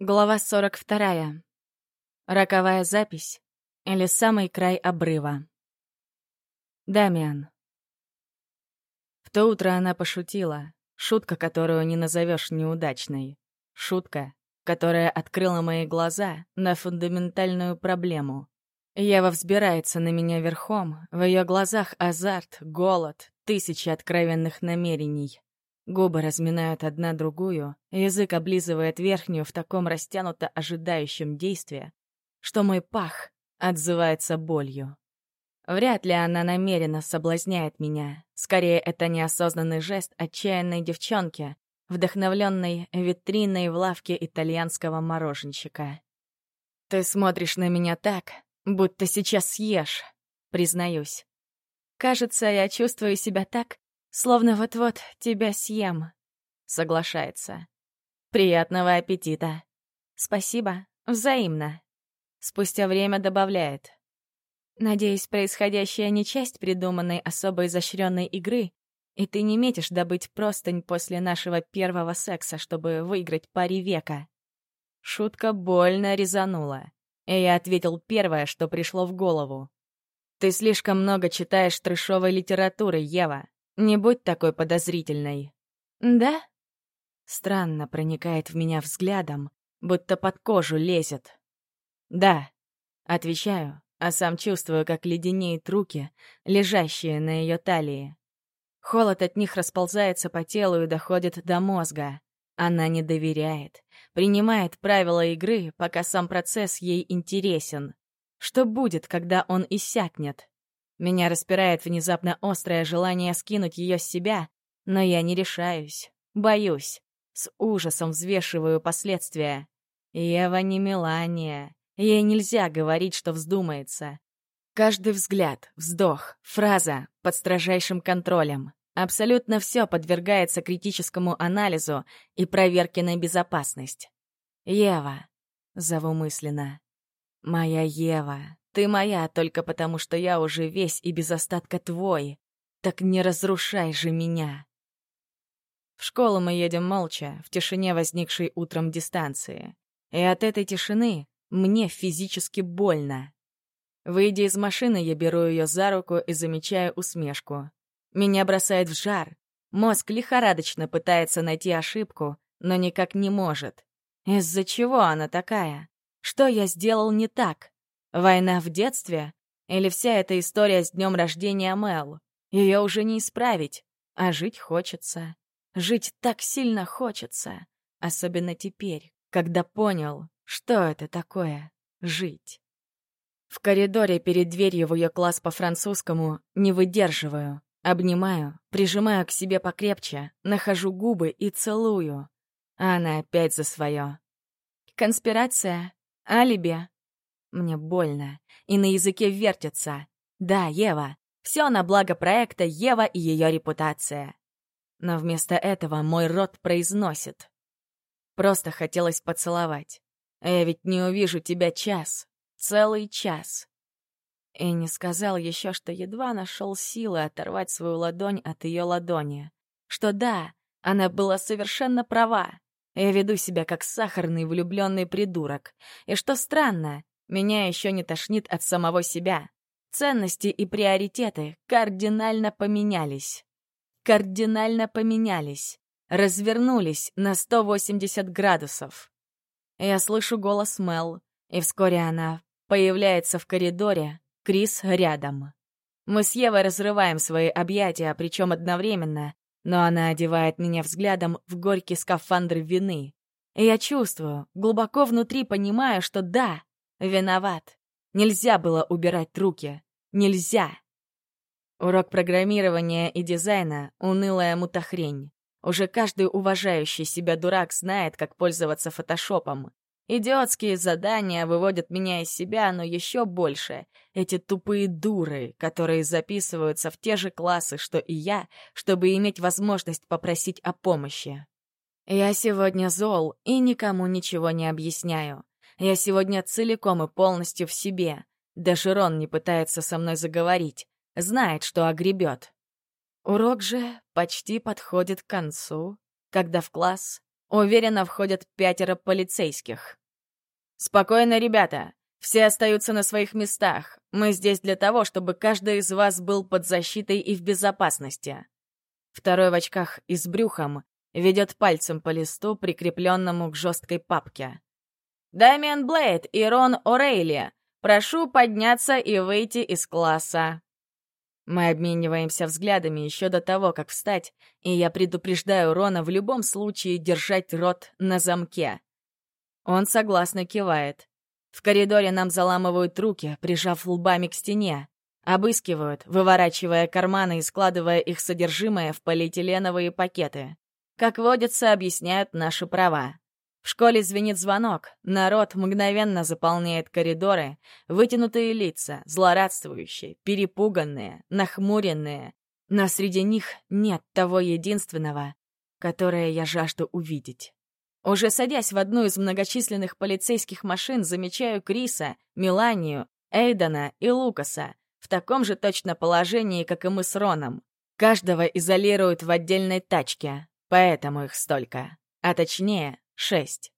Глава 42. Роковая запись или самый край обрыва. Дамиан. В то утро она пошутила. Шутка, которую не назовешь неудачной. Шутка, которая открыла мои глаза на фундаментальную проблему. Ева взбирается на меня верхом, в ее глазах азарт, голод, тысячи откровенных намерений. Губы разминают одна другую, язык облизывает верхнюю в таком растянуто ожидающем действии, что мой пах отзывается болью. Вряд ли она намеренно соблазняет меня. Скорее, это неосознанный жест отчаянной девчонки, вдохновленной витриной в лавке итальянского мороженщика. «Ты смотришь на меня так, будто сейчас съешь», — признаюсь. «Кажется, я чувствую себя так, Словно вот-вот тебя съем. Соглашается. Приятного аппетита. Спасибо. Взаимно. Спустя время добавляет. Надеюсь, происходящее не часть придуманной особо изощренной игры, и ты не метишь добыть простынь после нашего первого секса, чтобы выиграть паре века. Шутка больно резанула, и я ответил первое, что пришло в голову. Ты слишком много читаешь трешовой литературы, Ева. Не будь такой подозрительной. Да? Странно проникает в меня взглядом, будто под кожу лезет. Да, отвечаю, а сам чувствую, как леденеют руки, лежащие на ее талии. Холод от них расползается по телу и доходит до мозга. Она не доверяет, принимает правила игры, пока сам процесс ей интересен. Что будет, когда он иссякнет? Меня распирает внезапно острое желание скинуть ее с себя, но я не решаюсь, боюсь, с ужасом взвешиваю последствия. Ева не Мелания, ей нельзя говорить, что вздумается. Каждый взгляд, вздох, фраза под строжайшим контролем. Абсолютно все подвергается критическому анализу и проверке на безопасность. Ева, зову мысленно. Моя Ева, ты моя только потому, что я уже весь и без остатка твой. Так не разрушай же меня. В школу мы едем молча, в тишине возникшей утром дистанции. И от этой тишины мне физически больно. Выйдя из машины, я беру ее за руку и замечаю усмешку. Меня бросает в жар. Мозг лихорадочно пытается найти ошибку, но никак не может. Из-за чего она такая? Что я сделал не так? Война в детстве? Или вся эта история с днем рождения Мел? Ее уже не исправить, а жить хочется. Жить так сильно хочется. Особенно теперь, когда понял, что это такое — жить. В коридоре перед дверью в ее класс по французскому не выдерживаю. Обнимаю, прижимаю к себе покрепче, нахожу губы и целую. А она опять за свое. Конспирация? Алиби? Мне больно, и на языке вертится. Да, Ева. Все на благо проекта Ева и ее репутация. Но вместо этого мой рот произносит. Просто хотелось поцеловать. Я ведь не увижу тебя час. Целый час. И не сказал еще, что едва нашел силы оторвать свою ладонь от ее ладони. Что да, она была совершенно права. Я веду себя как сахарный влюбленный придурок. И что странно, меня еще не тошнит от самого себя. Ценности и приоритеты кардинально поменялись. Кардинально поменялись. Развернулись на 180 градусов. Я слышу голос Мел, и вскоре она появляется в коридоре, Крис рядом. Мы с Евой разрываем свои объятия, причем одновременно, но она одевает меня взглядом в горький скафандр вины. И я чувствую, глубоко внутри понимаю, что да, Виноват. Нельзя было убирать руки. Нельзя. Урок программирования и дизайна — унылая мутахрень. Уже каждый уважающий себя дурак знает, как пользоваться фотошопом. Идиотские задания выводят меня из себя, но еще больше — эти тупые дуры, которые записываются в те же классы, что и я, чтобы иметь возможность попросить о помощи. Я сегодня зол и никому ничего не объясняю. Я сегодня целиком и полностью в себе. Даже Рон не пытается со мной заговорить. Знает, что огребет. Урок же почти подходит к концу, когда в класс уверенно входят пятеро полицейских. «Спокойно, ребята. Все остаются на своих местах. Мы здесь для того, чтобы каждый из вас был под защитой и в безопасности». Второй в очках и с брюхом ведет пальцем по листу, прикрепленному к жесткой папке. «Дамиан Блейд и Рон О'Рейли, прошу подняться и выйти из класса». Мы обмениваемся взглядами еще до того, как встать, и я предупреждаю Рона в любом случае держать рот на замке. Он согласно кивает. В коридоре нам заламывают руки, прижав лбами к стене. Обыскивают, выворачивая карманы и складывая их содержимое в полиэтиленовые пакеты. Как водится, объясняют наши права. В школе звенит звонок, народ мгновенно заполняет коридоры, вытянутые лица, злорадствующие, перепуганные, нахмуренные. Но среди них нет того единственного, которое я жажду увидеть. Уже садясь в одну из многочисленных полицейских машин, замечаю Криса, Меланию, Эйдана и Лукаса в таком же точно положении, как и мы с Роном. Каждого изолируют в отдельной тачке, поэтому их столько. А точнее, Шесть.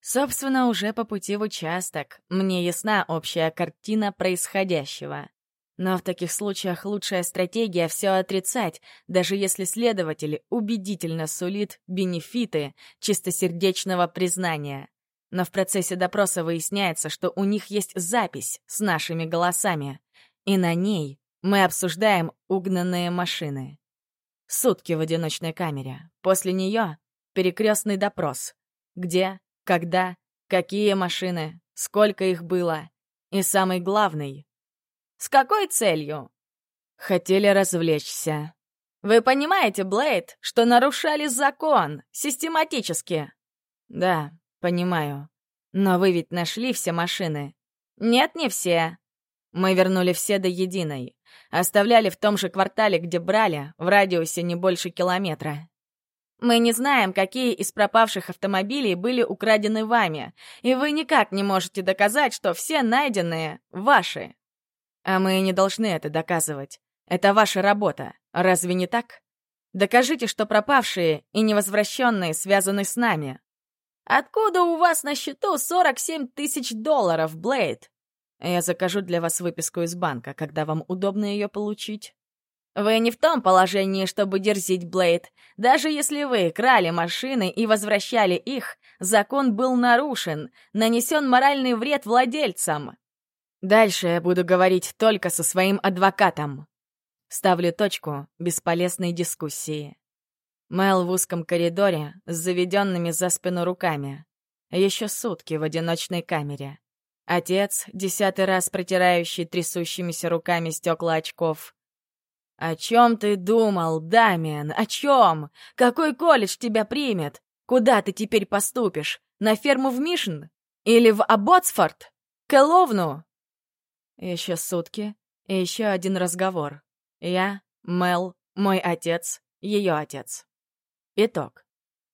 Собственно, уже по пути в участок мне ясна общая картина происходящего. Но в таких случаях лучшая стратегия — все отрицать, даже если следователь убедительно сулит бенефиты чистосердечного признания. Но в процессе допроса выясняется, что у них есть запись с нашими голосами, и на ней мы обсуждаем угнанные машины. Сутки в одиночной камере. После нее — перекрестный допрос — где, когда, какие машины, сколько их было. И самый главный — с какой целью? Хотели развлечься. Вы понимаете, Блейд, что нарушали закон, систематически? Да, понимаю. Но вы ведь нашли все машины. Нет, не все. Мы вернули все до единой. Оставляли в том же квартале, где брали, в радиусе не больше километра. Мы не знаем, какие из пропавших автомобилей были украдены вами, и вы никак не можете доказать, что все найденные ваши. А мы не должны это доказывать. Это ваша работа. Разве не так? Докажите, что пропавшие и невозвращенные связаны с нами. Откуда у вас на счету 47 тысяч долларов, Блейд? Я закажу для вас выписку из банка, когда вам удобно ее получить. Вы не в том положении, чтобы дерзить, Блейд. Даже если вы крали машины и возвращали их, закон был нарушен, нанесен моральный вред владельцам. Дальше я буду говорить только со своим адвокатом. Ставлю точку бесполезной дискуссии. Мэл в узком коридоре с заведенными за спину руками. Еще сутки в одиночной камере. Отец, десятый раз протирающий трясущимися руками стекла очков. «О чем ты думал, Дамиан? О чем? Какой колледж тебя примет? Куда ты теперь поступишь? На ферму в Мишн? Или в Абботсфорд? К Эловну?» Еще сутки и еще один разговор. Я, Мел, мой отец, ее отец. Итог.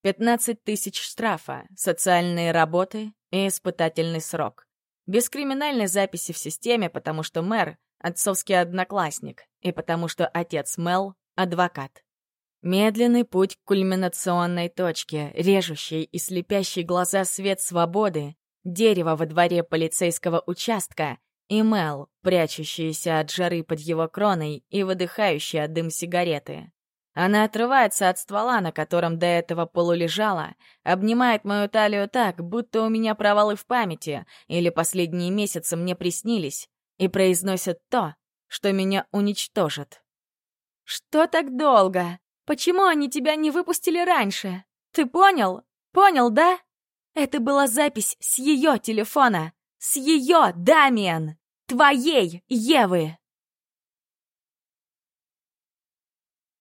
15 тысяч штрафа, социальные работы и испытательный срок. Без криминальной записи в системе, потому что мэр отцовский одноклассник, и потому что отец Мел — адвокат. Медленный путь к кульминационной точке, режущий и слепящий глаза свет свободы, дерево во дворе полицейского участка и Мел, прячущаяся от жары под его кроной и выдыхающая дым сигареты. Она отрывается от ствола, на котором до этого полулежала, обнимает мою талию так, будто у меня провалы в памяти, или последние месяцы мне приснились, и произносят то, что меня уничтожит. «Что так долго? Почему они тебя не выпустили раньше? Ты понял? Понял, да? Это была запись с ее телефона. С ее, Дамиан! Твоей, Евы!»